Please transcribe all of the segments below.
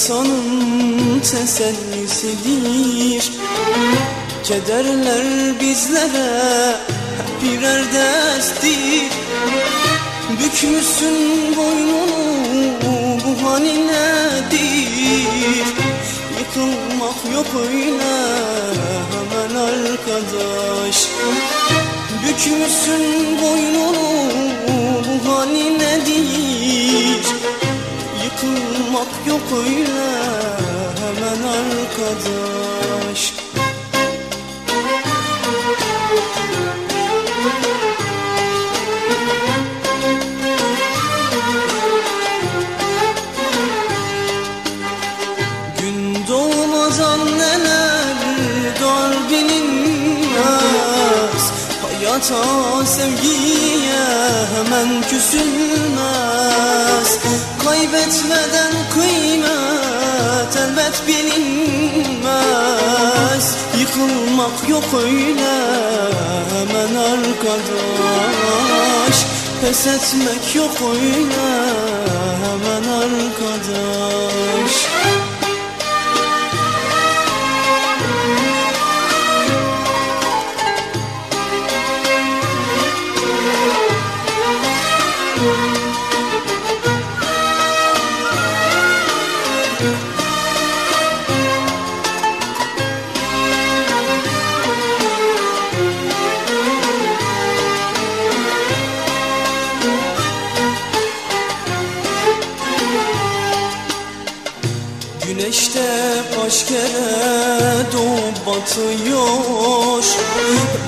insanın tesellisidir. Kederler bizlere hep birer destir Bükmüşsün boynunu bu hani nedir? Yıkılmak yok öyle hemen arkadaş. Bükmüşsün boynunu bu hani nedir Yıkılmak yok öyle hemen arkadaş Hayata sevgiye hemen küsülmez. Kaybetmeden kıymet elbet bilinmez. Yıkılmak yok öyle hemen arkadaş. Pes etmek yok öyle hemen arkadaş Kaç kere doğup batıyor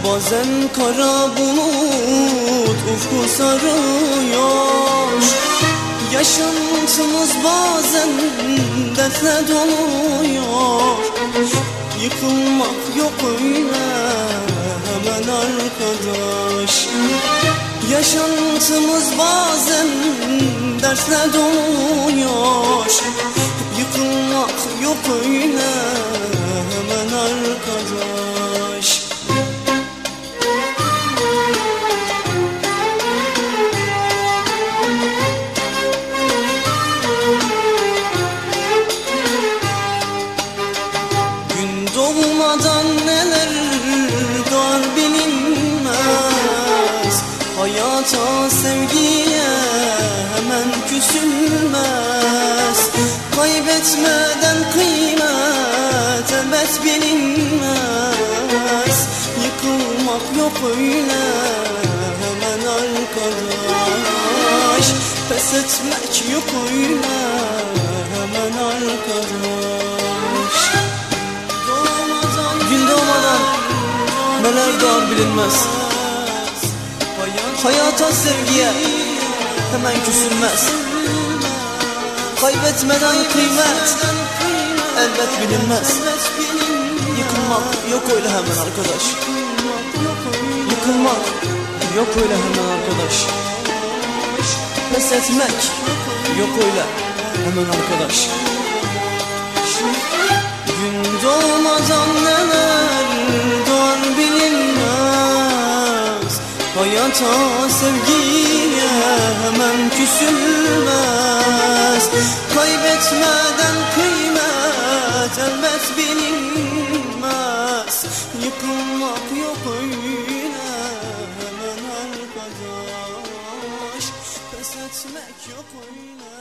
Bazen kara bulut ufku sarıyor Yaşantımız bazen dertle doluyor Yıkılmak yok öyle hemen arkadaş. Yaşantımız bazen dersle doluyor Yıkılmak yok öyle hemen arkadaş. Gün doğmadan neler doğar bilinmez. Hayata sevgiye hemen küsülmez Kaybetmeden kıymet elbet bilinmez Yıkılmak yok öyle hemen arkadaş. Pes etmek yok öyle hemen arkadaş. Gün doğmadan neler doğar bilinmez. Hayata sevgiye hemen küsülmez Kaybetmeden kıymet. Elbet bilinmez. Yıkılmak yok öyle hemen arkadaş. Yıkılmak yok öyle hemen arkadaş. Pes etmek yok öyle hemen arkadaş. Gün doğmadan neler Hayata sevgiye hemen küsülmez. Kaybetmeden kıymet elbet bilinmez. Yıkılmak yok öyle hemen arkadaş Pes etmek yok öyle